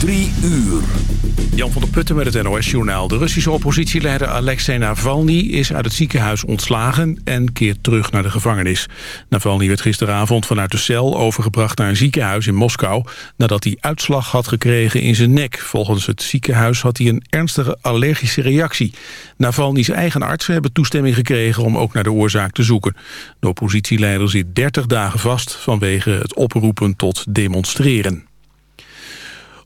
Drie uur. Jan van der Putten met het NOS-journaal. De Russische oppositieleider Alexei Navalny is uit het ziekenhuis ontslagen... en keert terug naar de gevangenis. Navalny werd gisteravond vanuit de cel overgebracht naar een ziekenhuis in Moskou... nadat hij uitslag had gekregen in zijn nek. Volgens het ziekenhuis had hij een ernstige allergische reactie. Navalny's eigen artsen hebben toestemming gekregen om ook naar de oorzaak te zoeken. De oppositieleider zit 30 dagen vast vanwege het oproepen tot demonstreren.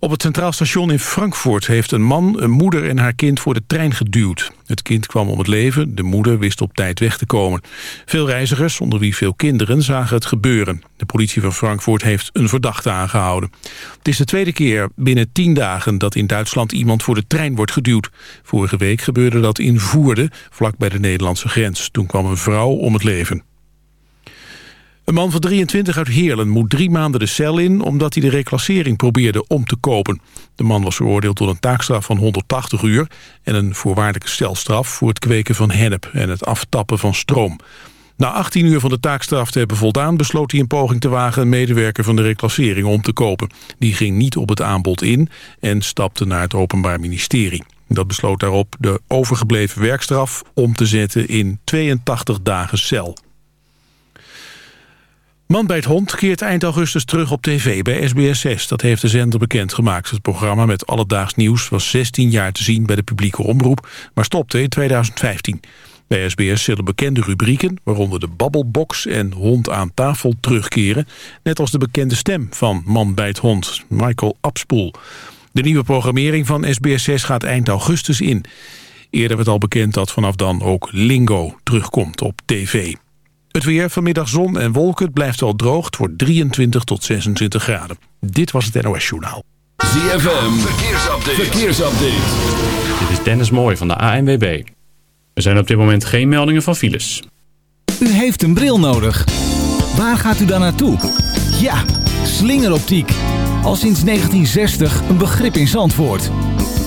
Op het Centraal Station in Frankfurt heeft een man een moeder en haar kind voor de trein geduwd. Het kind kwam om het leven, de moeder wist op tijd weg te komen. Veel reizigers, onder wie veel kinderen, zagen het gebeuren. De politie van Frankfurt heeft een verdachte aangehouden. Het is de tweede keer binnen tien dagen dat in Duitsland iemand voor de trein wordt geduwd. Vorige week gebeurde dat in Voerde, vlak bij de Nederlandse grens. Toen kwam een vrouw om het leven. Een man van 23 uit Heerlen moet drie maanden de cel in... omdat hij de reclassering probeerde om te kopen. De man was veroordeeld tot een taakstraf van 180 uur... en een voorwaardelijke celstraf voor het kweken van hennep... en het aftappen van stroom. Na 18 uur van de taakstraf te hebben voldaan... besloot hij een poging te wagen een medewerker van de reclassering om te kopen. Die ging niet op het aanbod in en stapte naar het Openbaar Ministerie. Dat besloot daarop de overgebleven werkstraf om te zetten in 82 dagen cel. Man bij het hond keert eind augustus terug op tv bij SBS6. Dat heeft de zender bekendgemaakt. Het programma met alledaags nieuws was 16 jaar te zien bij de publieke omroep... maar stopte in 2015. Bij SBS zullen bekende rubrieken, waaronder de Babbelbox en Hond aan tafel, terugkeren. Net als de bekende stem van Man bij het hond, Michael Abspoel. De nieuwe programmering van SBS6 gaat eind augustus in. Eerder werd al bekend dat vanaf dan ook Lingo terugkomt op tv. Het weer, vanmiddag zon en wolken, het blijft wel droog. Het wordt 23 tot 26 graden. Dit was het NOS Journaal. ZFM, verkeersupdate. verkeersupdate. Dit is Dennis Mooij van de ANWB. Er zijn op dit moment geen meldingen van files. U heeft een bril nodig. Waar gaat u dan naartoe? Ja, slingeroptiek. Al sinds 1960 een begrip in Zandvoort.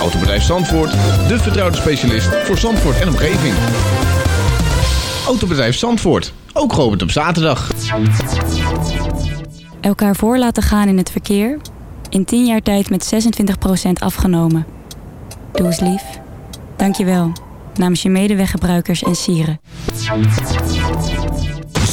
Autobedrijf Zandvoort, de vertrouwde specialist voor Zandvoort en omgeving. Autobedrijf Zandvoort, ook geopend op zaterdag. Elkaar voor laten gaan in het verkeer. In 10 jaar tijd met 26% afgenomen. Doe eens lief. Dankjewel. Namens je medeweggebruikers en sieren.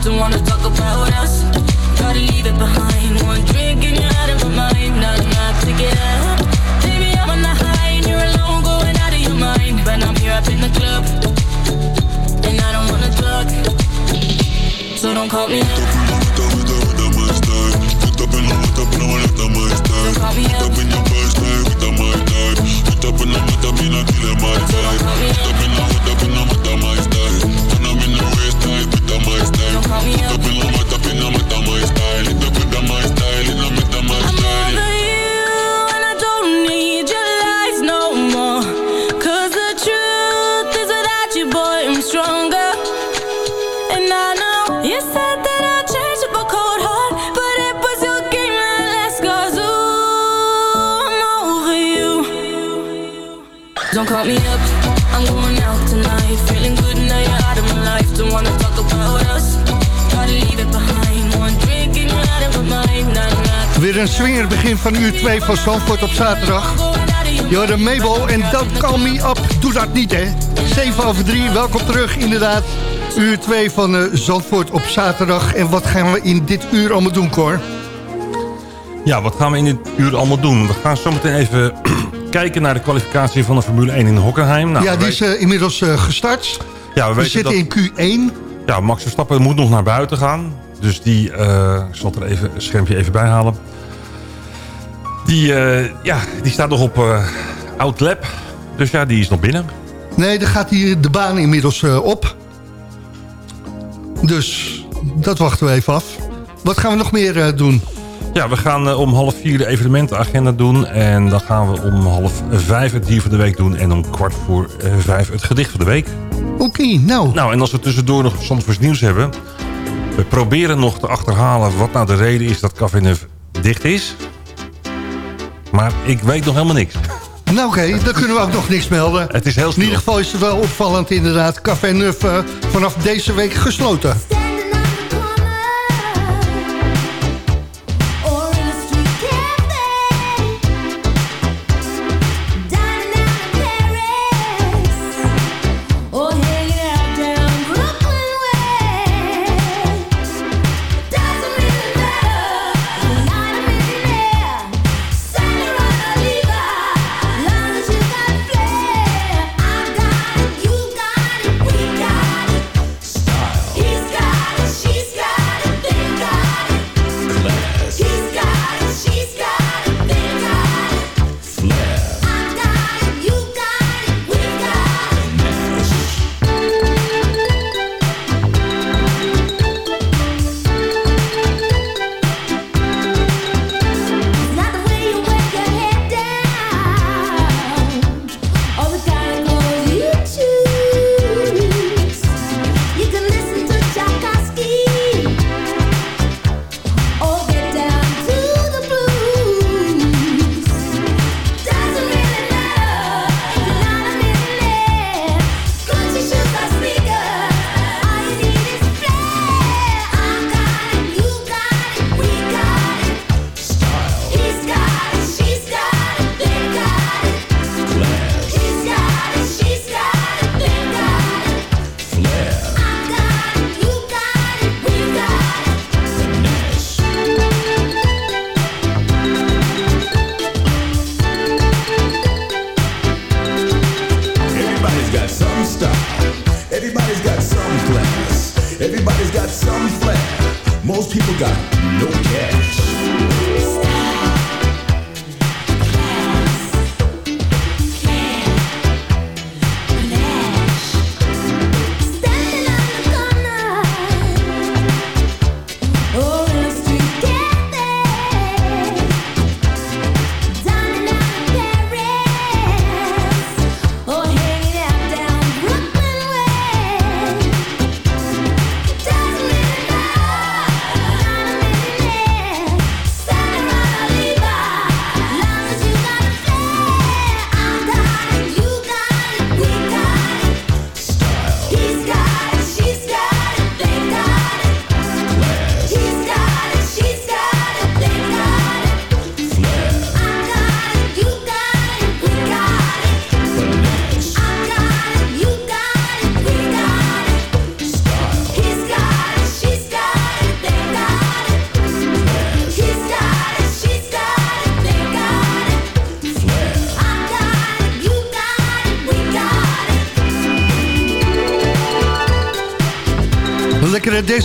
my. Don't wanna talk about us. Gotta leave it behind. One drink and you're out of my mind. Not enough to get up. Baby, I'm on the high and you're alone, going out of your mind. But I'm here up in the club, and I don't wanna talk. So don't call me up. Don't call me your best name with a my dying Put up. Don't call me up. I stronger. And I know you said that up a cold heart, but it was your game that ooh, I'm over you. Don't call me up. I'm going out tonight, feeling good now you're out of my life. Don't wanna talk een swinger begin van uur 2 van Zandvoort op zaterdag. Jorde Mabel en Don't Call Me Up. Doe dat niet, hè. 7 over 3, welkom terug, inderdaad. Uur 2 van eh, Zandvoort op zaterdag. En wat gaan we in dit uur allemaal doen, Cor? Ja, wat gaan we in dit uur allemaal doen? We gaan zo meteen even kijken naar de kwalificatie van de Formule 1 in Hockenheim. Nou, ja, die is eh, inmiddels eh, gestart. Ja, we, zitten dat, in Q1. Ja, Max Verstappen moet nog naar buiten gaan. Dus die, ik zal het er even, een schermpje even bij halen. Die, eh, ja, die staat nog op eh Outlap. Dus ja, die is nog binnen. Nee, daar gaat hier de baan inmiddels eh, op. Dus dat wachten we even af. Wat gaan we nog meer doen? Ja, we gaan om half vier de evenementenagenda doen. En dan gaan we om half vijf het dier van de week doen. En om kwart voor vijf het gedicht van de week. Oké, nou. Nou, en als we tussendoor nog Zandvoorts nieuws hebben... we proberen nog te achterhalen wat nou de reden is dat Café Neuf dicht is. Maar ik weet nog helemaal niks. Nou oké, dan kunnen we ook nog niks melden. Het is heel In ieder geval is het wel opvallend inderdaad. Café Nuf eh, vanaf deze week gesloten.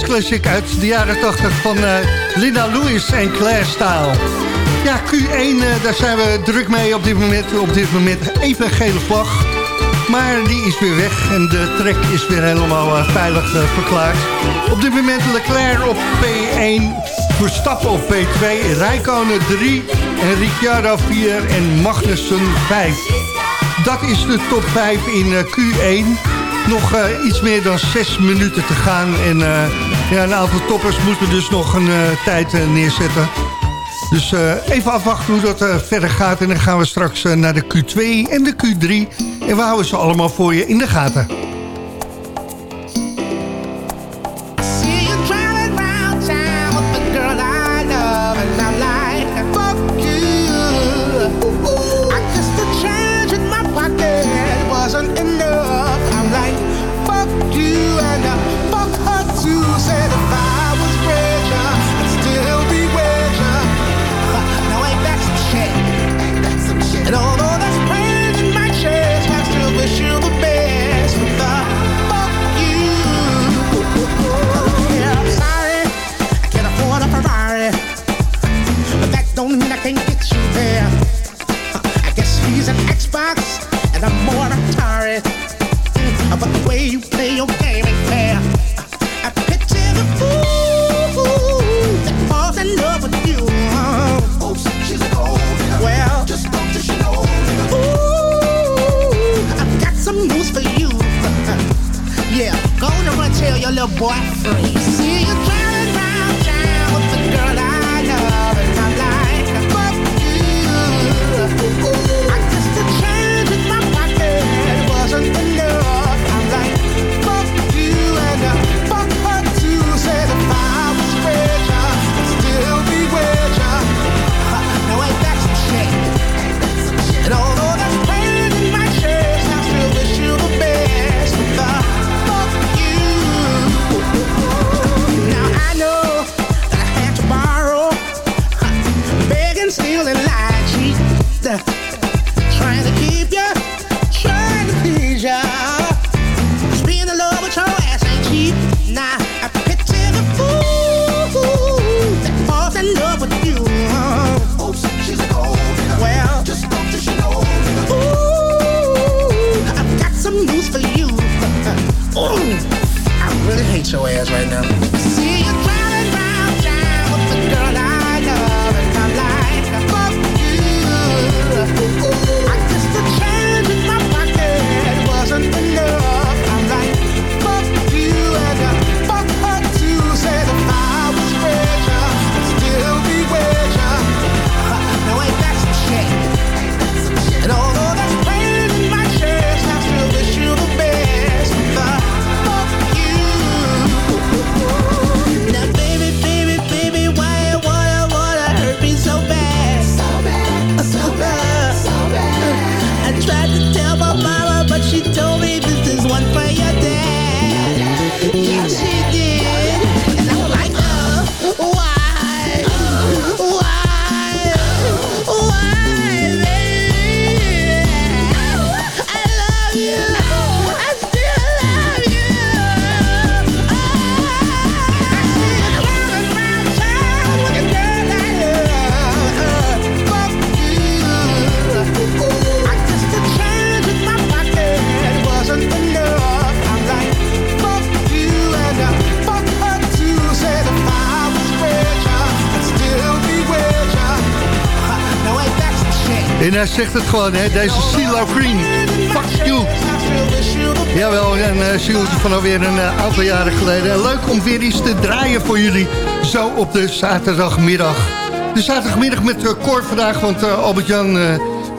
Hoorde deze classic uit de jaren 80 van uh, Linda Lewis en Claire Staal. Ja, Q1, uh, daar zijn we druk mee op dit moment. Op dit moment even gele vlag. Maar die is weer weg en de trek is weer helemaal uh, veilig verklaard. Op dit moment Leclerc op P1, Verstappen op P2, Rijkonen 3 en Ricciardo 4 en Magnussen 5. Dat is de top 5 in Q1 nog iets meer dan zes minuten te gaan. En ja, een aantal toppers moeten dus nog een uh, tijd neerzetten. Dus even afwachten hoe dat verder gaat. En dan gaan we straks naar de Q2 en de Q3. En we houden ze allemaal voor je in de gaten. freeze. Hij zegt het gewoon, hè? deze CeeLo Green. Fuck you. Jawel, en uh, van alweer een uh, aantal jaren geleden. Leuk om weer iets te draaien voor jullie. Zo op de zaterdagmiddag. De zaterdagmiddag met uh, Cor vandaag, want Albert-Jan...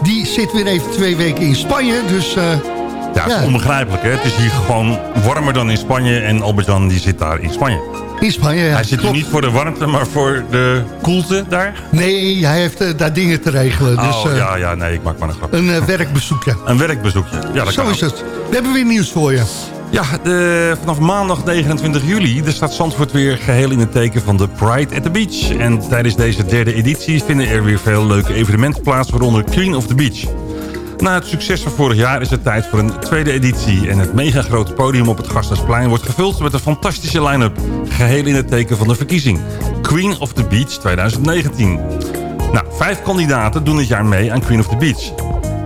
die zit weer even twee weken in Spanje, dus... ja, het is onbegrijpelijk, hè? Het is hier gewoon warmer dan in Spanje... en Albert-Jan die zit daar in Spanje. In Spanje, ja. Hij zit er niet voor de warmte, maar voor de koelte daar? Nee, hij heeft uh, daar dingen te regelen. Oh, dus, uh, ja, ja, nee, ik maak maar een grap. Een uh, werkbezoekje. Een werkbezoekje, ja, dat Zo kan is het. We hebben weer nieuws voor je. Ja, de, vanaf maandag 29 juli de staat Zandvoort weer geheel in het teken van de Pride at the Beach. En tijdens deze derde editie vinden er weer veel leuke evenementen plaats, waaronder Clean of the Beach. Na het succes van vorig jaar is het tijd voor een tweede editie. En het mega grote podium op het Gasthuisplein wordt gevuld met een fantastische line-up. Geheel in het teken van de verkiezing. Queen of the Beach 2019. Nou, vijf kandidaten doen dit jaar mee aan Queen of the Beach.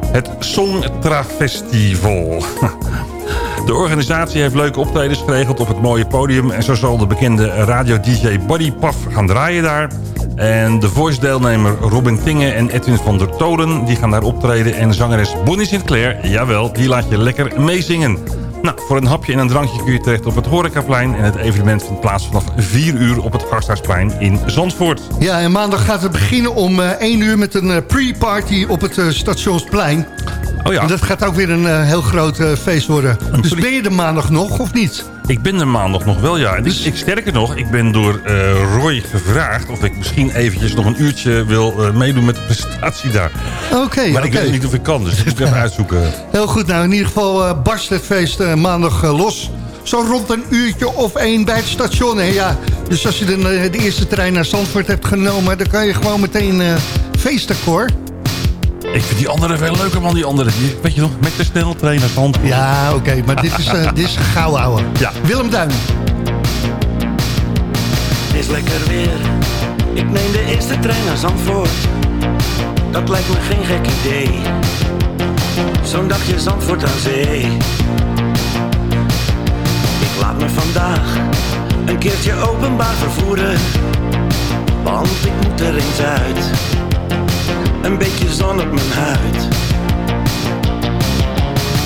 Het Songtra Festival. De organisatie heeft leuke optredens geregeld op het mooie podium... en zo zal de bekende radio-dj Buddy Puff gaan draaien daar. En de voice-deelnemer Robin Tinge en Edwin van der Tolen... die gaan daar optreden. En zangeres Bonnie Sinclair, jawel, die laat je lekker meezingen. Nou, voor een hapje en een drankje kun je terecht op het Horecaplein... en het evenement vindt plaats vanaf 4 uur op het Gasthuisplein in Zandvoort. Ja, en maandag gaat het beginnen om eh 1 uur met een eh, pre-party op het eh, Stationsplein. Oh ja. En dat gaat ook weer een eh, heel groot eh, feest worden. Dus ben je er maandag nog of niet? Ik ben er maandag nog wel, ja. En ik, ik, sterker nog, ik ben door eh, Roy gevraagd... of ik misschien eventjes nog een uurtje wil meedoen met de presentatie daar. Oké, maar ik weet niet of ik kan, dus moet ik even uitzoeken. Heel goed, nou in ieder geval barst het feest maandag los. Zo rond een uurtje of één bij het station. Hè? Ja, dus als je de, de eerste trein naar Zandvoort hebt genomen... dan kan je gewoon meteen feesten, hoor. Ik vind die andere veel leuker, man, die andere. Die, weet je nog, met de sneltrein naar. Ja, oké, maar dit is, eh, dit is gauw, ouwe. Ja. Willem Duin. Het is lekker weer. Ik neem de eerste trein naar Zandvoort. Dat lijkt me geen gek idee. Zo'n dagje Zandvoort aan zee. Ik laat me vandaag een keertje openbaar vervoeren. Want ik moet er eens uit. Een beetje zon op mijn huid.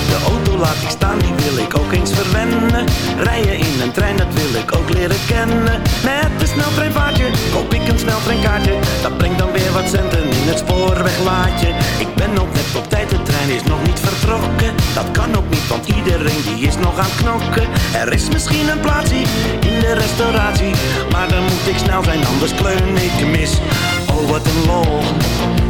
De auto laat ik staan, die wil ik ook eens verwennen. Rijden in een trein, dat wil ik ook leren kennen. Met een sneltreinvaartje koop ik een sneltreinkaartje. Dat brengt dan weer wat centen in het spoorweglaadje. Ik ben ook net op tijd, de trein is nog niet vertrokken. Dat kan ook niet, want iedereen die is nog aan het knokken. Er is misschien een plaatsje in de restauratie. Maar dan moet ik snel zijn, anders kleun ik mis. Oh, wat een lol.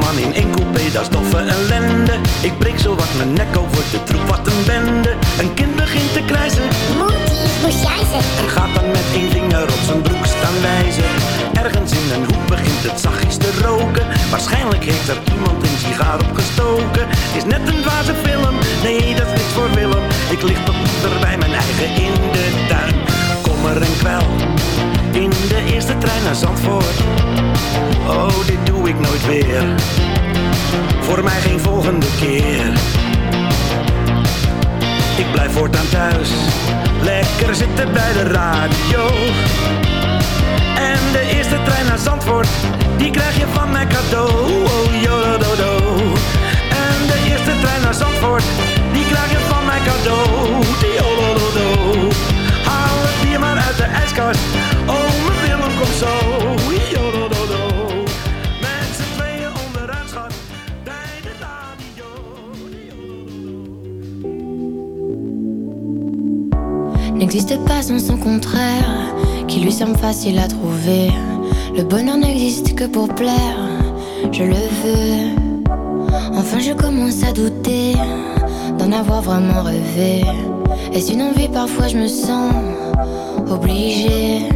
man in één coupé, dat is toffe ellende. Ik breek zo wat mijn nek over de troep, wat een bende. Een kind begint te krijzen. En gaat dan met één vinger op zijn broek staan wijzen. Ergens in een hoek begint het zachtjes te roken. Waarschijnlijk heeft er iemand een sigaar opgestoken. Is net een dwaze film, nee dat is niks voor Willem. Ik lig tot liever bij mijn eigen in de tuin. Kommer en kwel In de eerste trein naar Zandvoort Oh, dit doe ik nooit weer. Voor mij geen volgende keer. Ik blijf voortaan thuis. Lekker zitten bij de radio. En de eerste trein naar Zandvoort, die krijg je van mij cadeau. Oh, jodododo. En de eerste trein naar Zandvoort, die krijg je van mij cadeau. Jodododo. Haal het bier maar uit de ijskast. N'existe pas sans son contraire, qui lui semble facile à trouver. Le bonheur n'existe que pour plaire, je le veux. Enfin, je commence à douter d'en avoir vraiment rêvé. Est-ce une envie Parfois, je me sens obligée.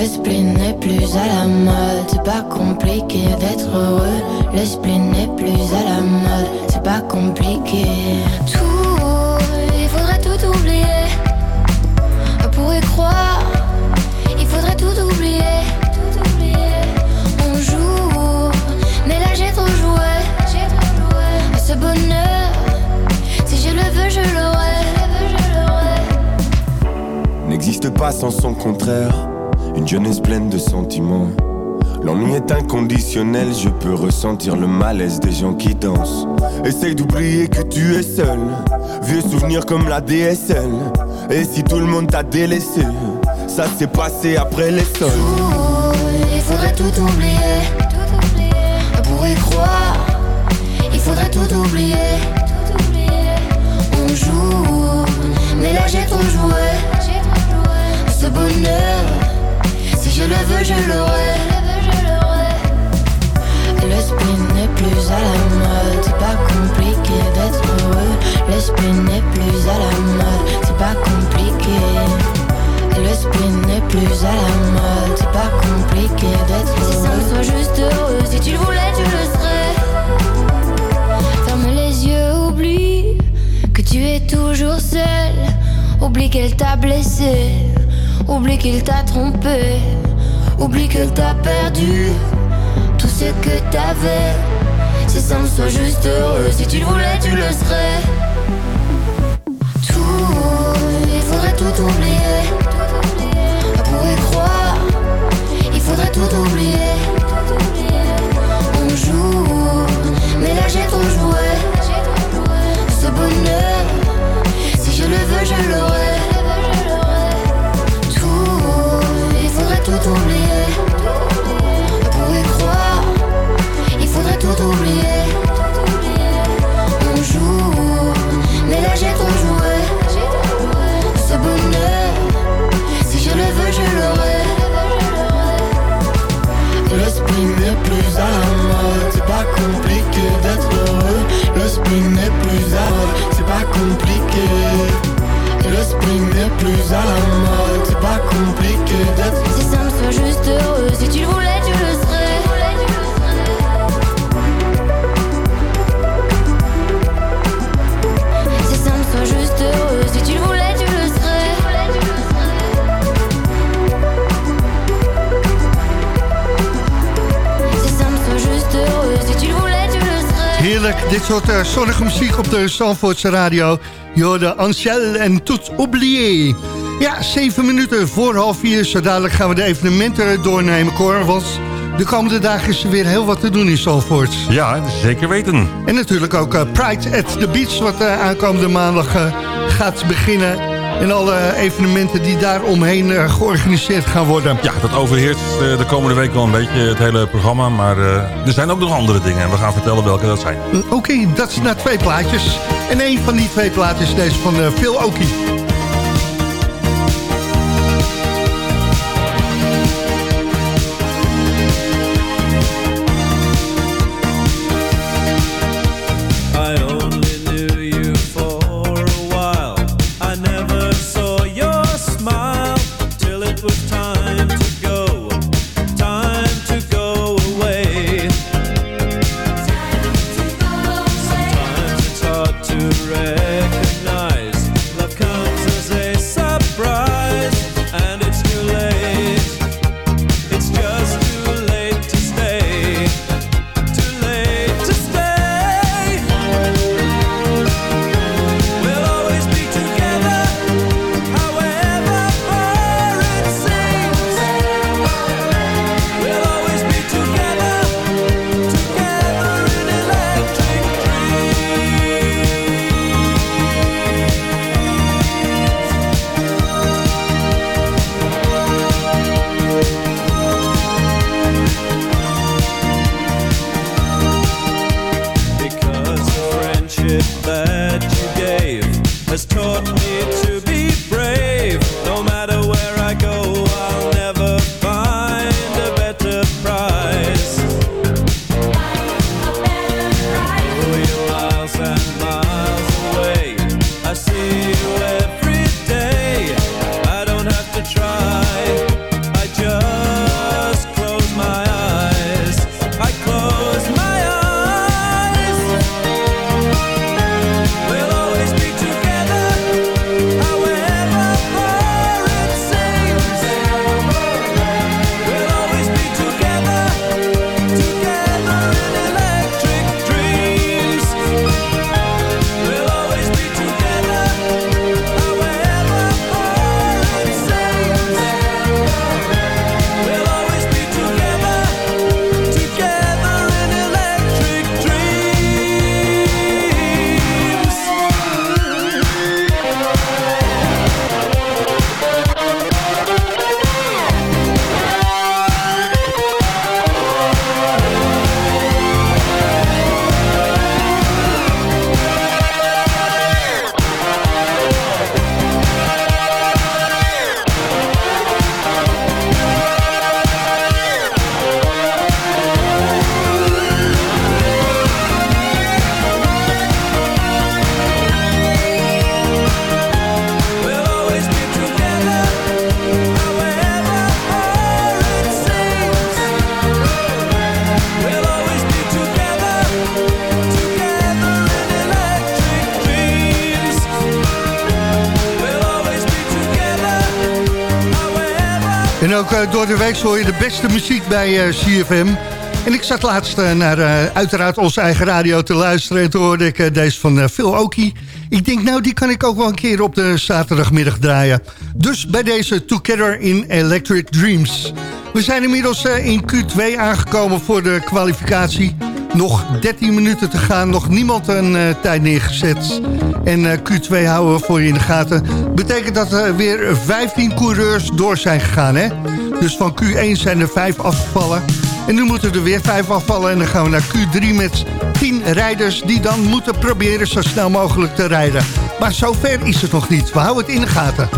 Le spleen n'est plus à la mode, c'est pas compliqué d'être heureux. Le spleen n'est plus à la mode, c'est pas compliqué. Il faudrait tout oublier. Tout oublier. On joue, mais là j'ai trop joué. J'ai trop joué. Ce bonheur, si je le veux, je l'aurai. N'existe pas sans son contraire. Une jeunesse pleine de sentiments. L'ennui est inconditionnel, je peux ressentir le malaise des gens qui dansent. Essaye d'oublier que tu es seul, vieux souvenir comme la DSL. Et si tout le monde t'a délaissé, ça s'est passé après les sols. Il faudrait tout oublier. Pour y croire, il faudrait tout oublier. Tout oublier. On joue, mais là j'ai ton jouet. Ce bonheur, si je le veux, je l'aurai le spin n'est plus à la mode. C'est pas compliqué d'être heureux. Le spin n'est plus à la mode. C'est pas compliqué. Le spin n'est plus à la mode. C'est pas compliqué d'être heureux Si ça me juste heureux Si tu le voulais, tu le serais. Ferme les yeux, oublie Que tu es toujours seul. Oublie qu'elle t'a blessé. Oublie qu'il t'a trompé. Oublie qu'elle t'a perdu ce que t'avais. C'est simple, sois juste heureux. Si tu le voulais, tu le serais. Tout, il faudrait tout oublier. Pour y croire, il faudrait tout oublier. On joue, mais là j'ai trop joué. Ce bonheur, si je le veux, je l'aurai. Tout, il faudrait tout oublier. Tout oublier. On joue, mais là j'ai trop joué. Ce bonheur, si je le veux, je l'aurai. Le spin n'est plus à la mode, c'est pas compliqué d'être heureux. Le spin n'est plus à mode, c'est pas compliqué. Le spin n'est plus à la mode, c'est pas compliqué d'être C'est simple, sois juste heureux. Dit soort eh, zonnige muziek op de Zandvoortse radio. Je hoorde Ansel en Tout Oublié. Ja, zeven minuten voor half vier. Zo dadelijk gaan we de evenementen doornemen, Cor. Want de komende dagen is er weer heel wat te doen in Zandvoort. Ja, zeker weten. En natuurlijk ook eh, Pride at the Beach, wat eh, aankomende maandag gaat beginnen. En alle evenementen die daar omheen eh, georganiseerd gaan worden. Ja, dat overheerst eh, de komende week wel een beetje het hele programma. Maar eh, er zijn ook nog andere dingen. En we gaan vertellen welke dat zijn. Oké, dat is naar twee plaatjes. En een van die twee plaatjes is deze van Phil Okie. Eh, door de week hoor je de beste muziek bij eh, CFM. En ik zat laatst eh, naar uiteraard onze eigen radio te luisteren... en toen hoorde ik deze van Phil Okie. Ik denk, nou, die kan ik ook wel een keer op de zaterdagmiddag draaien. Dus bij deze Together in Electric Dreams. We zijn inmiddels in Q2 aangekomen voor de kwalificatie. Nog 13 minuten te gaan, nog niemand een tijd neergezet. En eh, Q2 houden we voor je in de gaten. Betekent dat er weer 15 coureurs door zijn gegaan, hè? Dus van Q1 zijn er 5 afgevallen. En nu moeten er weer 5 afvallen. En dan gaan we naar Q3 met 10 rijders... die dan moeten proberen zo snel mogelijk te rijden. Maar zover is het nog niet. We houden het in de gaten.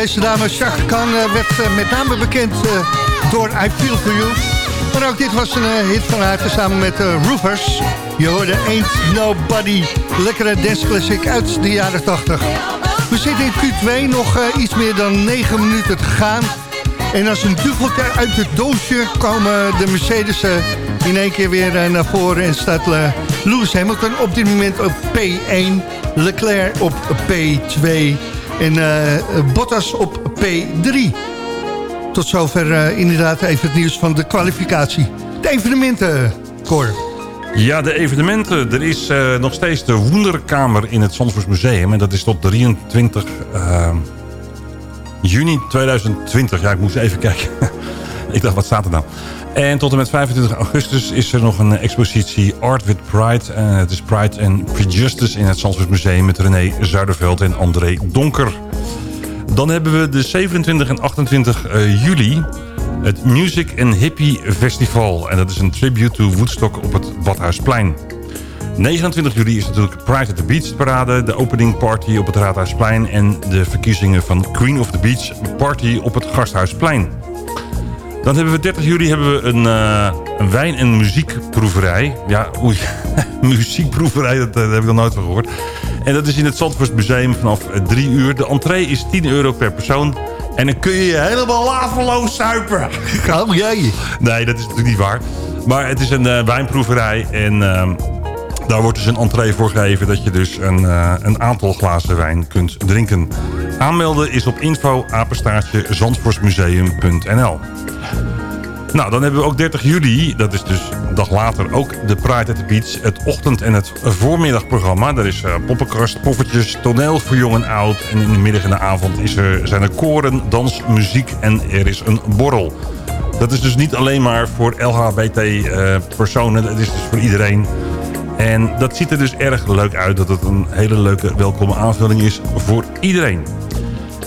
Deze dame Chaka Khan eh, werd eh, met name bekend eh, door I Feel For You. Maar ook dit was een hit van haar samen met Roofers. Je hoorde Ain't Nobody. Lekkere dance classic uit de jaren 80. We zitten in Q2, nog iets meer dan 9 minuten te gaan. En als een duveltje uit het doosje komen de Mercedes in één keer weer naar voren. En staat Lewis Hamilton op dit moment op P1. Leclerc op P2. En eh, Bottas op P3. Tot zover eh, inderdaad even het nieuws van de kwalificatie. De evenementen, Cor. Ja, de evenementen. Er is eh, nog steeds de Wonderkamer in het Zandvoors Museum. En dat is tot 23 eh, juni 2020. Ja, ik moest even kijken. ik dacht, wat staat er nou? En tot en met 25 augustus is er nog een expositie Art with Pride. En het is Pride and Prejudice in het Zandvoors Museum... met René Zuiderveld en André Donker. Dan hebben we de 27 en 28 eh, juli. Het Music and Hippie Festival. En dat is een tribute to Woodstock op het Badhuisplein. 29 juli is natuurlijk Pride at the Beach parade. De opening party op het Raadhuisplein. En de verkiezingen van Queen of the Beach party op het Gasthuisplein. Dan hebben we 30 juli hebben we een, eh, een wijn- en muziekproeverij. Ja, oei, muziekproeverij, dat, eh, daar heb ik nog nooit van gehoord. En dat is in het Zandvoort Museum vanaf 3 uur. De entree is 10 euro per persoon. En dan kun je je helemaal laveloos zuipen. Oh jij? Nee, dat is natuurlijk niet waar. Maar het is een eh, wijnproeverij en... ehm, daar wordt dus een entree voor gegeven dat je dus een, eh, een aantal glazen wijn kunt drinken. Aanmelden is op info Nou, dan hebben we ook 30 juli, dat is dus een dag later, ook de Pride at the Beach. Het ochtend- en het voormiddagprogramma. Daar is eh, poppenkast, poffertjes, toneel voor jong en oud. En in de middag en de avond is er, zijn er koren, dans, muziek en er is een borrel. Dat is dus niet alleen maar voor LHBT-personen, het is dus voor iedereen. En dat ziet er dus erg leuk uit dat het een hele leuke welkome aanvulling is voor iedereen.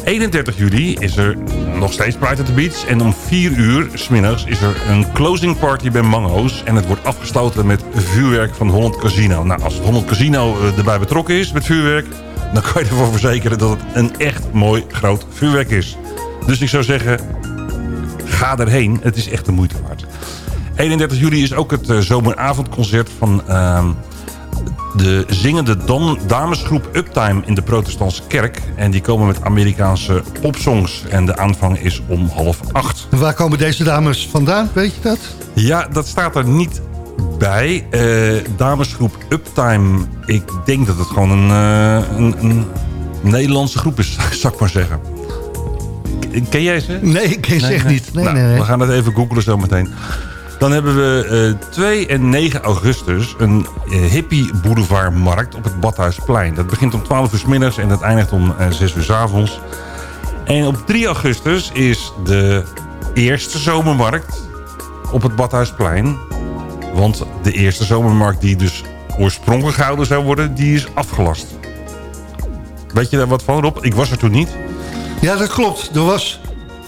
31 juli is er nog steeds Pride at the Beach. En om 4 uur smiddags is er een closing party bij Mango's. En het wordt afgesloten met vuurwerk van Holland Casino. Nou, als het Holland Casino eh, erbij betrokken is met vuurwerk... dan kan je ervoor verzekeren dat het een echt mooi groot vuurwerk is. Dus ik zou zeggen, ga erheen. Het is echt de moeite waard. 31 juli is ook het eh, zomeravondconcert van ehm, de zingende damesgroep Uptime in de protestantse kerk. En die komen met Amerikaanse popsongs. En de aanvang is om half acht. En Waar komen deze dames vandaan, weet je dat? Ja, dat staat er niet bij. Eh, damesgroep Uptime, ik denk dat het gewoon een, eh, een, een Nederlandse groep is, zou ik maar zeggen. Ken jij ze? Nee, ik ken ze echt niet. Nee, Nou, nee, nee. We gaan het even googlen zo meteen. Dan hebben we eh 2 en 9 augustus een eh, hippie boulevardmarkt op het Badhuisplein. Dat begint om 12 uur 's middags en dat eindigt om eh 6 uur 's avonds. En op 3 augustus is de eerste zomermarkt op het Badhuisplein. Want de eerste zomermarkt die dus oorspronkelijk gehouden zou worden, die is afgelast. Weet je daar wat van, Rob? Ik was er toen niet. Ja, dat klopt. Er was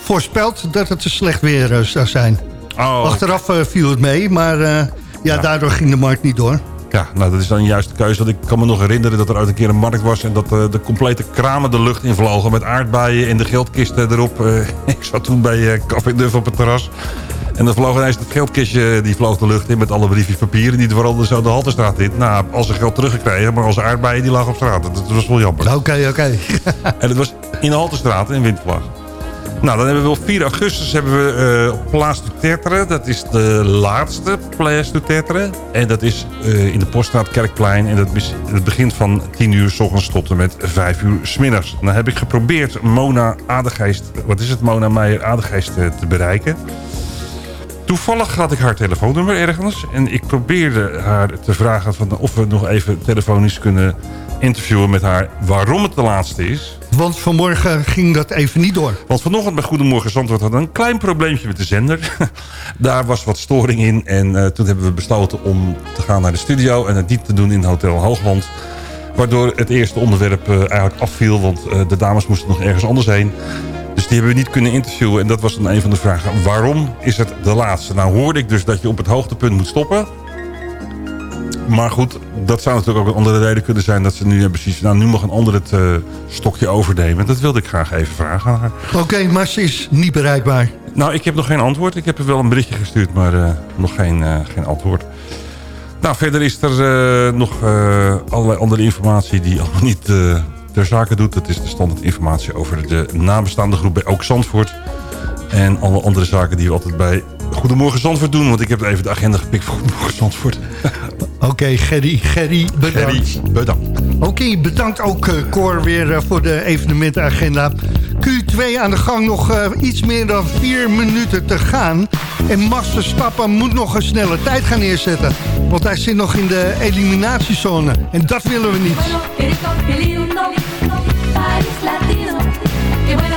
voorspeld dat het te slecht weer eh, zou zijn. Oh, Achteraf eh, viel het mee, maar eh, ja, daardoor ging de markt niet door. Ja, nou dat is dan juist de keuze. Want ik kan me nog herinneren dat er uit een keer een markt was... en dat eh, de complete kramen de lucht in vlogen... met aardbeien en de geldkisten erop. Ik zat toen bij Café Duff op het terras. En dan vloog ineens het geldkistje die vloog de lucht in... met alle briefjes papieren die vooral zo de Haltestraat in. Nou, als ze geld teruggekregen, maar als aardbeien die lagen op straat. Dat, dat was wel jammer. Oké, oké. en het was in de Haltestraat in Windvlag. Nou, dan hebben we op 4 augustus hebben we eh Place du Tertre. Dat is de laatste Place du Tertre. En dat is eh, in de Poststraat Kerkplein. En dat begint van 10 uur s ochtends tot en met 5 uur s middags. Dan heb ik geprobeerd Mona Adegeest... Wat is het, Mona Meijer Adegeest eh, te bereiken. Toevallig had ik haar telefoonnummer ergens. En ik probeerde haar te vragen of we nog even telefonisch kunnen interviewen met haar... waarom het de laatste is. Want vanmorgen ging dat even niet door. Want vanochtend bij Goedemorgen Zandvoort hadden we een klein probleempje met de zender. Daar was wat storing in en eh, toen hebben we besloten om te gaan naar de studio... en het niet te doen in Hotel Hoogland. Waardoor het eerste onderwerp eh, eigenlijk afviel, want eh, de dames moesten nog ergens anders heen. Dus die hebben we niet kunnen interviewen en dat was dan een van de vragen. Waarom is het de laatste? Nou hoorde ik dus dat je op het hoogtepunt moet stoppen... Maar goed, dat zou natuurlijk ook een andere reden kunnen zijn... dat ze nu hebben precies, nou nu mag een ander het eh, stokje overnemen. Dat wilde ik graag even vragen aan haar. Oké, maar ze is niet bereikbaar. Nou, ik heb nog geen antwoord. Ik heb er wel een berichtje gestuurd, maar eh, nog geen, eh, geen antwoord. Nou, verder is er eh, nog eh, allerlei andere informatie die allemaal niet eh, ter zake doet. Dat is de standaard informatie over de nabestaande groep bij Ook Zandvoort. En alle andere zaken die we altijd bij Goedemorgen Zandvoort doen. Want ik heb even de agenda gepikt voor Goedemorgen Zandvoort. Oké, Gerry, Gerry, bedankt. Gerry, bedankt. Oké, bedankt ook eh, Cor weer eh, voor de evenementenagenda. Q2 aan de gang, nog eh, iets meer dan vier minuten te gaan. En Max Verstappen moet nog een snelle tijd gaan neerzetten. Want hij zit nog in de eliminatiezone. En dat willen we niet. Bueno,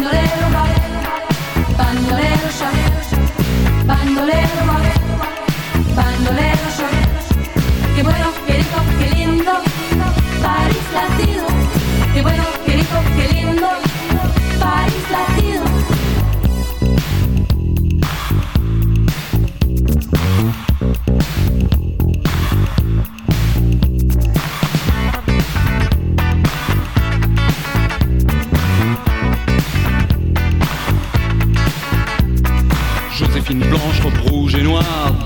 qué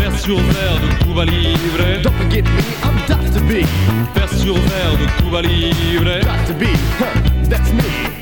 Vers sur verre de Cuba Libre. Don't forget me, I'm Dr. B. Vers sur verre de Cuba Libre. Dr. B, huh, that's me.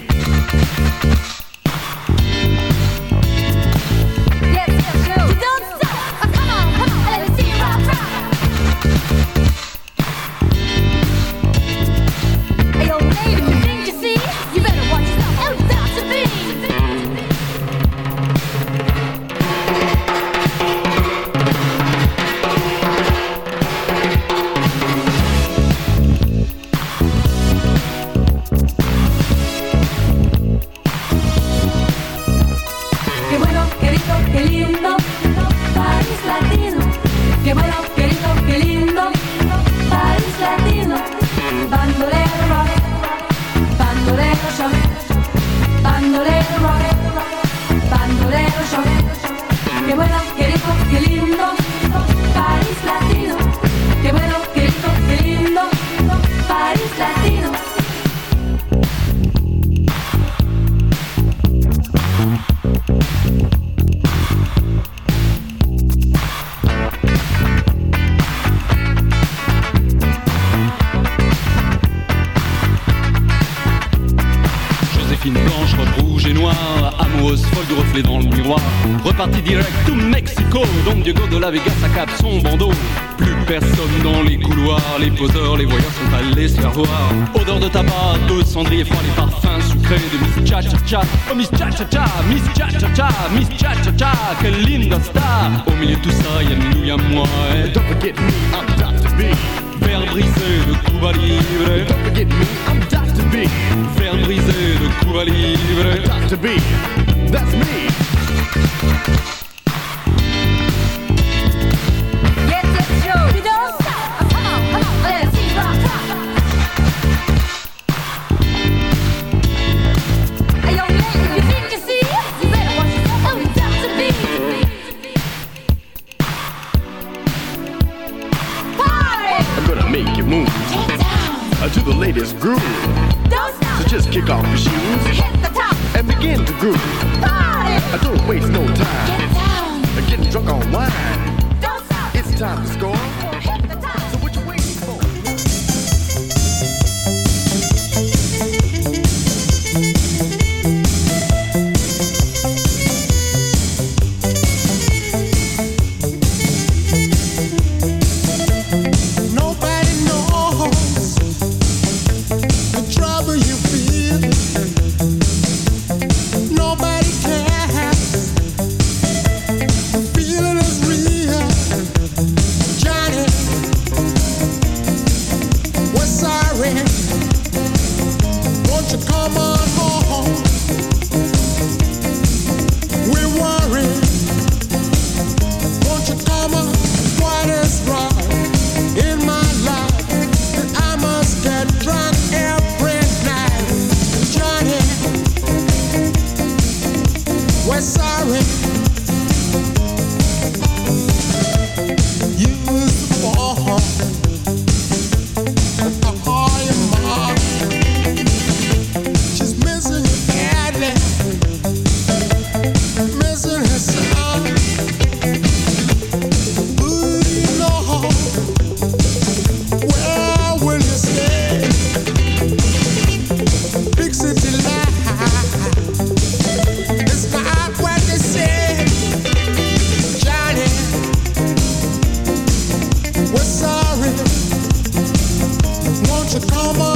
come on.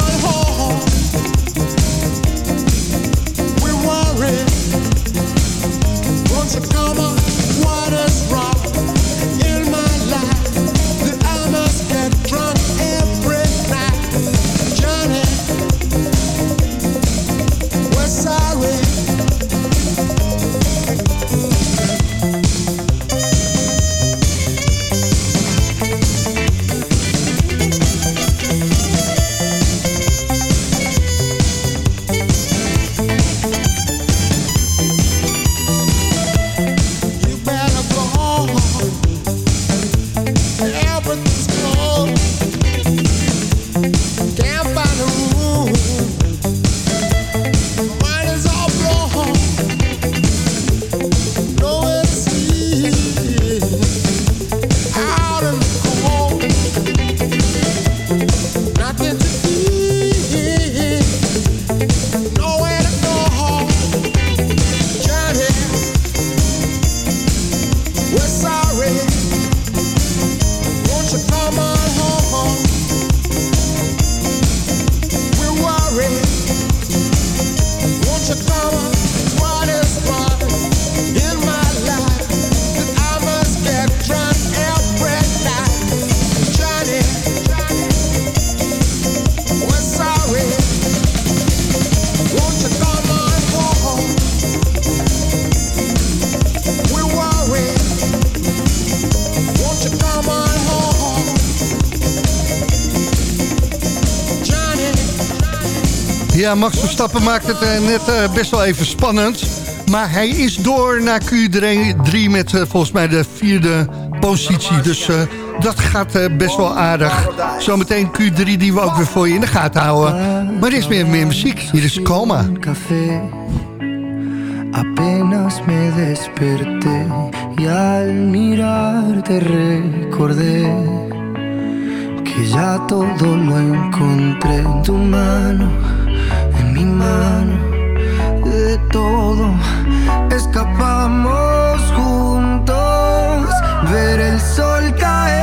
Ja, Max Verstappen maakt het eh, net eh, best wel even spannend. Maar hij is door naar Q3 met eh, volgens mij de vierde positie. Dus dat gaat best wel aardig. Zometeen Q3 die we ook weer voor je in de gaten houden. Maar er is meer, meer muziek. Hier is Coma. Apenas me desperté y al mirarte recordé que ya todo lo encontré en tu mano, en mi mano, de todo escapamos juntos, ver el sol caer.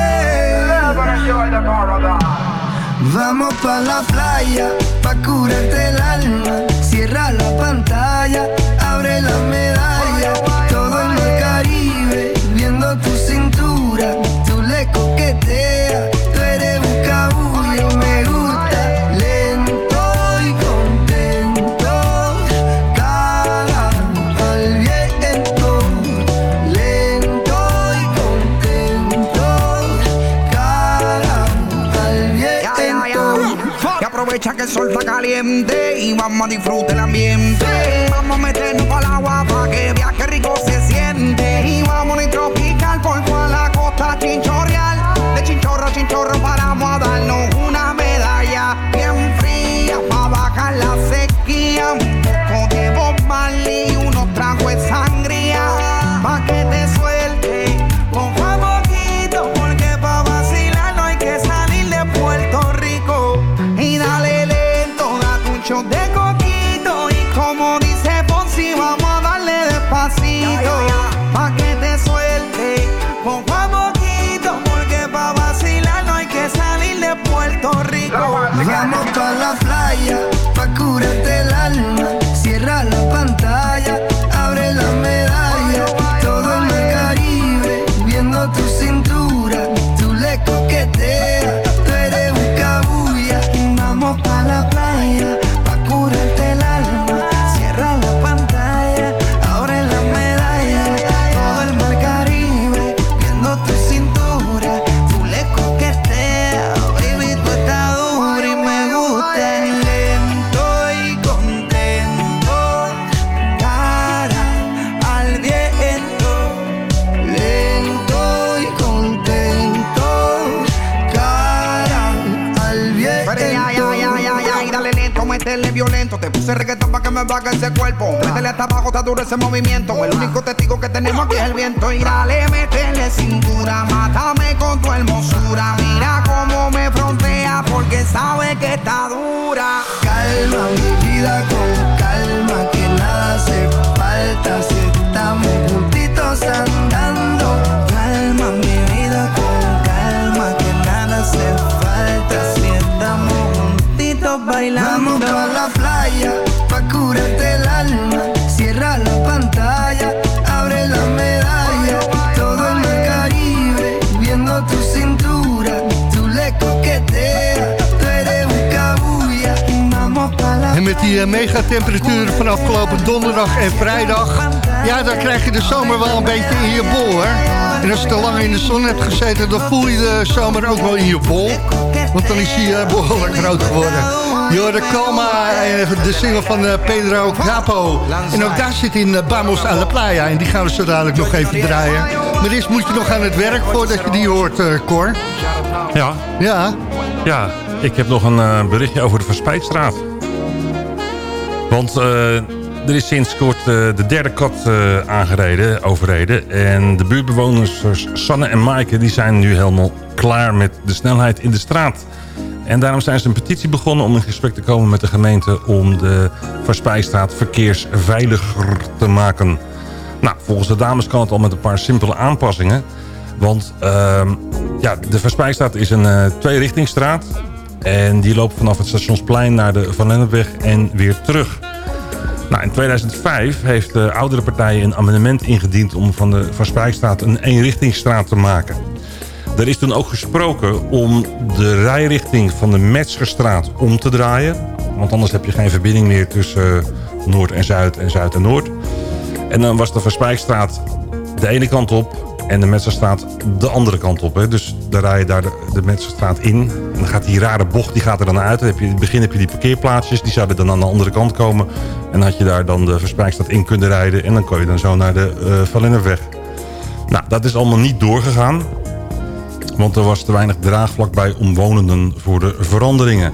Vamos pa la playa, pa curarte el alma. Cierra la pantalla, sol está caliente y vamos a disfrutar el ambiente. Vamos a meternos para el Puerto Rico. Vamos pa la playa, pa curarte el alma. Cierra la pantalla, me baje ese cuerpo. Métele hasta abajo, está duro ese movimiento. El único testigo que tenemos aquí es el viento. Y dale, métele cintura, mátame con tu hermosura. Mira cómo me frontea porque sabe que está dura. Calma mi vida con calma, que nada hace falta si estamos juntitos andando. Calma mi vida con calma, que nada hace falta si estamos juntitos bailando. Met die eh, megatemperaturen van afgelopen donderdag en vrijdag... ja, dan krijg je de zomer wel een beetje in je bol, hoor. En als je te lang in de zon hebt gezeten... dan voel je de zomer ook wel in je bol. Want dan is hij eh, behoorlijk groot geworden. Jorde Calma, eh, de single van Pedro Capo. En ook daar zit in Vamos a la Playa. En die gaan we zo dadelijk nog even draaien. Maar eerst moet je nog aan het werk voordat je die hoort, Cor. Ja. Ja. Ja, ik heb nog een berichtje over de Verspreidstraat. Want eh, er is sinds kort eh, de derde kat eh, aangereden, overreden. En de buurtbewoners Sanne en Maaike die zijn nu helemaal klaar met de snelheid in de straat. En daarom zijn ze een petitie begonnen om in gesprek te komen met de gemeente... om de Verspijstraat verkeersveiliger te maken. Nou, volgens de dames kan het al met een paar simpele aanpassingen. Want ehm, ja, de Verspijstraat is een eh tweerichtingsstraat. En die loopt vanaf het Stationsplein naar de Van Lennepweg en weer terug. Nou, in 2005 heeft de oudere partij een amendement ingediend... om van de Verspijkstraat een eenrichtingsstraat te maken. Er is toen ook gesproken om de rijrichting van de Metzgerstraat om te draaien. Want anders heb je geen verbinding meer tussen eh, Noord en Zuid en Zuid en Noord. En dan was de Verspijkstraat de ene kant op En de Metselstraat de andere kant op. Hè. Dus daar rij je daar de, de Metselstraat in. En dan gaat die rare bocht die gaat er dan uit. Dan heb je, in het begin heb je die parkeerplaatsjes. Die zouden dan aan de andere kant komen. En had je daar dan de Verspijkstraat in kunnen rijden. En dan kon je dan zo naar de uh. Nou, dat is allemaal niet doorgegaan. Want er was te weinig draagvlak bij omwonenden voor de veranderingen.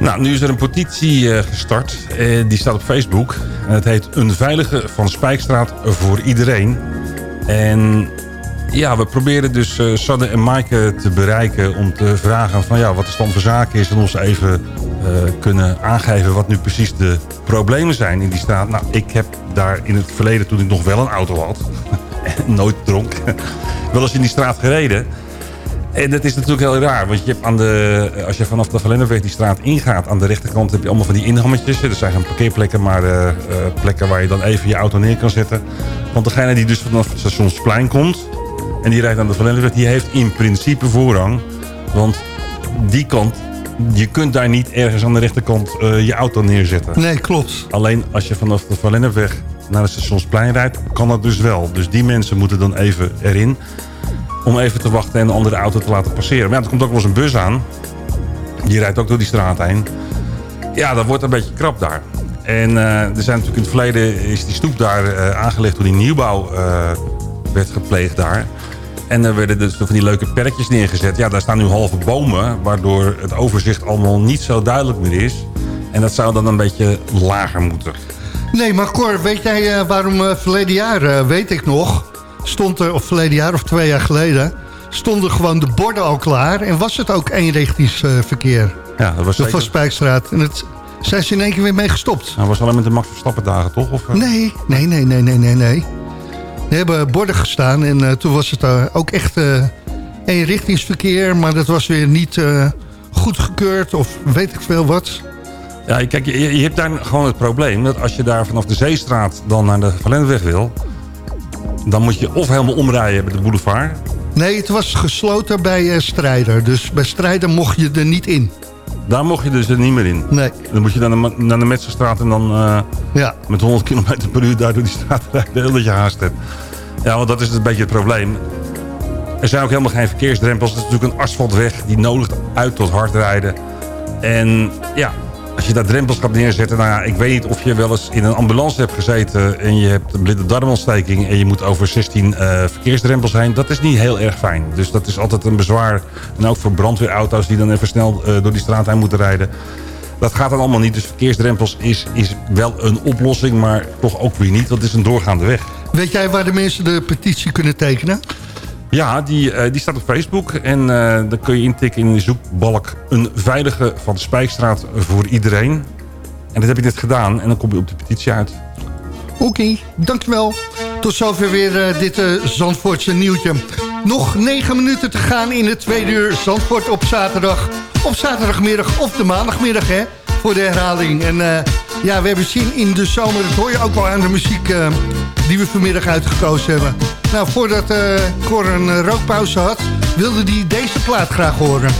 Nou, nu is er een petitie uh, gestart. Uh, die staat op Facebook. En het heet Een veilige Van Spijkstraat voor iedereen. En ja, we proberen dus uh, Sanne en Maaike te bereiken... om te vragen van ja, wat de stand van zaken is... en ons even kunnen aangeven wat nu precies de problemen zijn in die straat. Nou, ik heb daar in het verleden, toen ik nog wel een auto had... nooit dronk, wel eens in die straat gereden... En dat is natuurlijk heel raar, want je hebt aan de, als je vanaf de Valenderweg die straat ingaat... aan de rechterkant heb je allemaal van die inhammetjes. Er zijn geen parkeerplekken, maar uh, uh, plekken waar je dan even je auto neer kan zetten. Want degene die dus vanaf het stationsplein komt... en die rijdt aan de Valenderweg, die heeft in principe voorrang. Want die kant, je kunt daar niet ergens aan de rechterkant uh, je auto neerzetten. Nee, klopt. Alleen als je vanaf de Valenderweg naar het stationsplein rijdt, kan dat dus wel. Dus die mensen moeten dan even erin om even te wachten en een andere auto te laten passeren. Maar ja, er komt ook wel eens een bus aan. Die rijdt ook door die straat heen. Ja, dat wordt een beetje krap daar. En uh, er zijn natuurlijk in het verleden is die stoep daar uh, aangelegd toen die nieuwbouw uh, werd gepleegd daar. En er werden dus van die leuke perkjes neergezet. Ja, daar staan nu halve bomen, waardoor het overzicht allemaal niet zo duidelijk meer is. En dat zou dan een beetje lager moeten. Nee, maar Cor, weet jij waarom verleden jaar, weet ik nog stond er, of verleden jaar of twee jaar geleden... stonden gewoon de borden al klaar en was het ook eenrichtingsverkeer. Ja, dat was de Van Spijkstraat. En het zijn ze in één keer weer mee gestopt. Dat was alleen met de Max Verstappen dagen, toch? Of, nee, nee, nee, nee, nee, nee, nee. Er hebben borden gestaan en uh, toen was het uh, ook echt uh, eenrichtingsverkeer... maar dat was weer niet goedgekeurd of weet ik veel wat... Ja, kijk, je, je hebt daar gewoon het probleem... dat als je daar vanaf de Zeestraat dan naar de Valentweg wil dan moet je of helemaal omrijden bij de boulevard. Nee, het was gesloten bij uh, Strijder. Dus bij Strijder mocht je er niet in. Daar mocht je dus er niet meer in? Nee. Dan moet je naar de, naar de en dan uh, ja. met 100 km per uur daar door die straat rijden. Heel dat je haast hebt. Ja, want dat is een beetje het probleem. Er zijn ook helemaal geen verkeersdrempels. Het is natuurlijk een asfaltweg die nodigt uit tot hard rijden. En ja, als je daar drempels gaat neerzetten... Nou ja, ik weet niet of je wel eens in een ambulance hebt gezeten... en je hebt een blinde darmontsteking... en je moet over 16 uh, verkeersdrempels heen. Dat is niet heel erg fijn. Dus dat is altijd een bezwaar. En ook voor brandweerauto's die dan even snel uh, door die straat heen moeten rijden. Dat gaat dan allemaal niet. Dus verkeersdrempels is, is wel een oplossing... maar toch ook weer niet. Dat is een doorgaande weg. Weet jij waar de mensen de petitie kunnen tekenen? Ja, die, uh, die staat op Facebook. En uh, dan kun je intikken in de zoekbalk... een veilige van de Spijkstraat voor iedereen. En dat heb je net gedaan. En dan kom je op de petitie uit. Oké, dankjewel. Tot zover weer uh, dit Zandvoortse nieuwtje. Nog negen minuten te gaan in het tweede uur Zandvoort op zaterdag. Op zaterdagmiddag of de maandagmiddag, hè. Voor de herhaling. En ja, we hebben zin in de zomer. Dat hoor je ook wel aan de muziek die we vanmiddag uitgekozen hebben. Nou, voordat uh, Cor een rookpauze had, wilde hij deze plaat graag horen.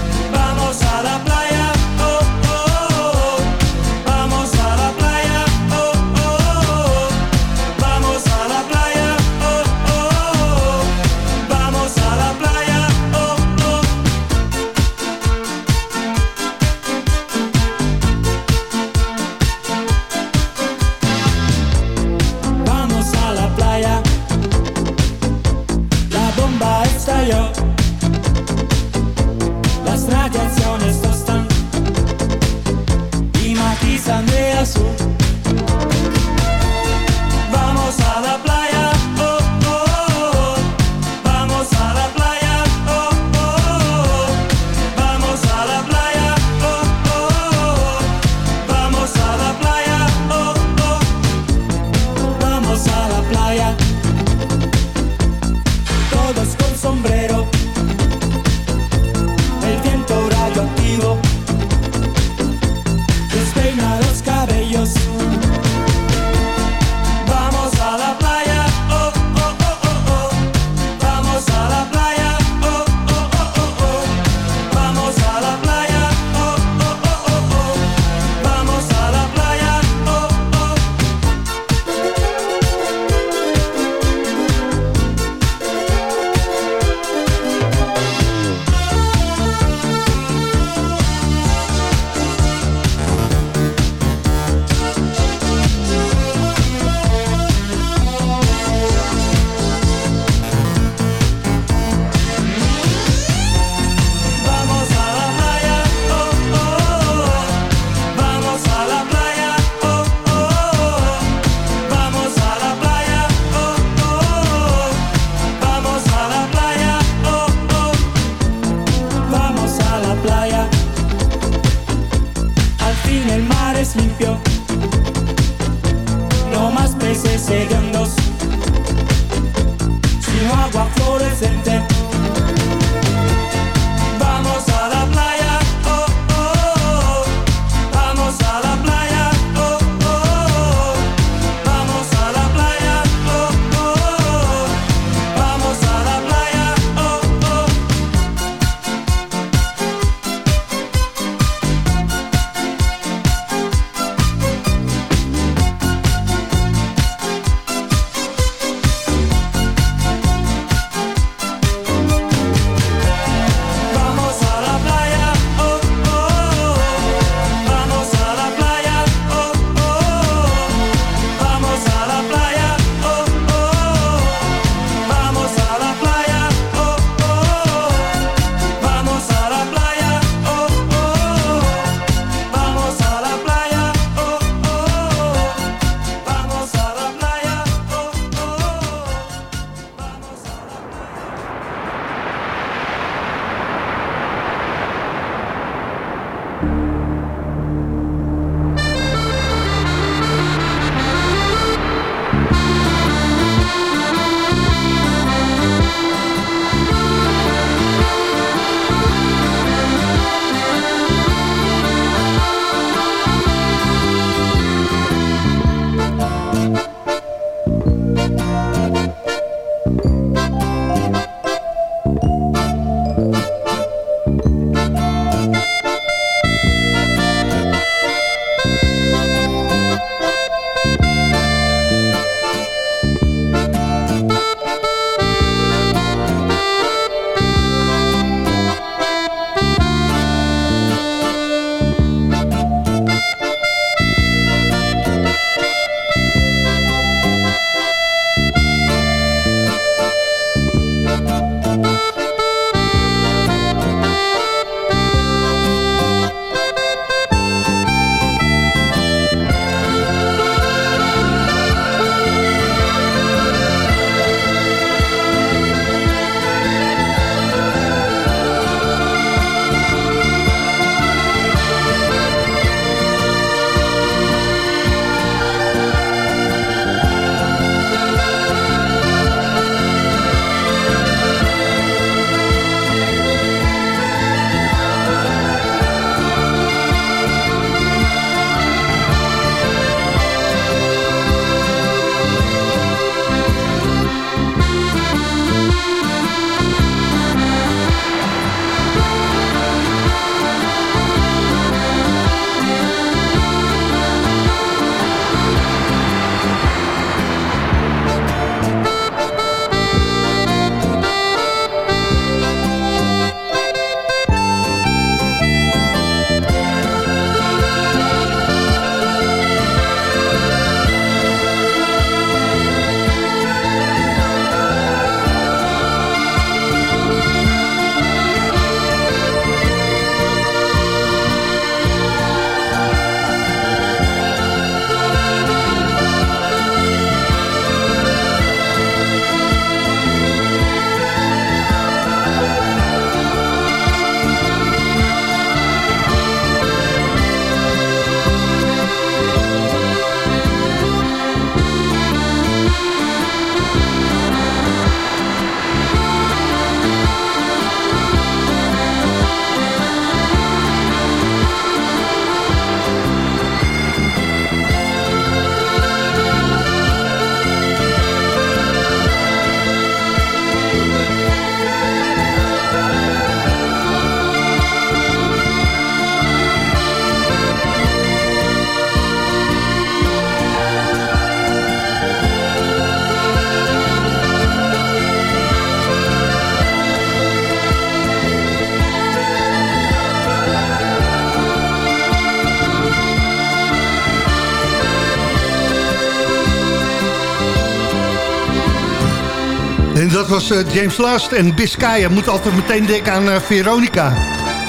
En dat was eh, James Last en Biscaya. Moet altijd meteen denken aan eh, Veronica.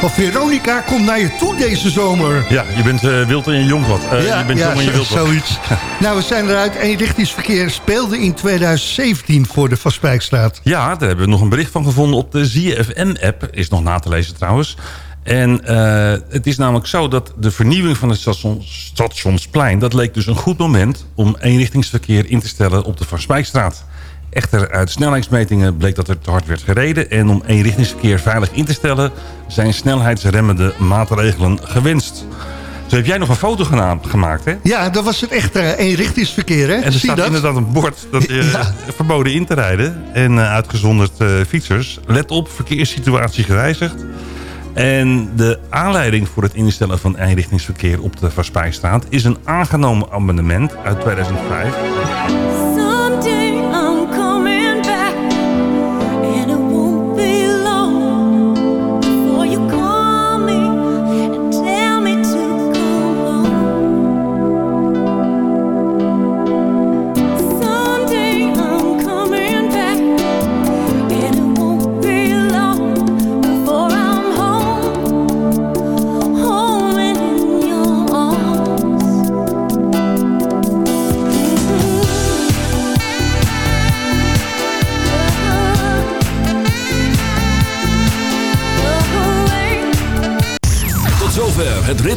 Want Veronica komt naar je toe deze zomer. Ja, je bent eh, wild en je jong wat. Eh, je bent jong en je zo- wild wat. zoiets. nou, we zijn eruit. Eenrichtingsverkeer speelde in 2017 voor de Van Spijkstraat. Ja, daar hebben we nog een bericht van gevonden op de ZFM-app. Is nog na te lezen trouwens. En het is namelijk zo dat de vernieuwing van het station, Stationsplein... dat leek dus een goed moment om eenrichtingsverkeer in te stellen op de Van Spijkstraat. Echter, uit snelheidsmetingen bleek dat er te hard werd gereden... en om eenrichtingsverkeer veilig in te stellen... zijn snelheidsremmende maatregelen gewenst. Zo heb jij nog een foto gemaakt, hè? Ja, dat was het echt eh, eenrichtingsverkeer, hè? En er Zie staat dat? inderdaad een bord dat je verboden in te rijden. En eh, uitgezonderd eh, fietsers. Let op, verkeerssituatie gewijzigd. En de aanleiding voor het instellen van eenrichtingsverkeer op de Vaspijstraat... is een aangenomen amendement uit 2005.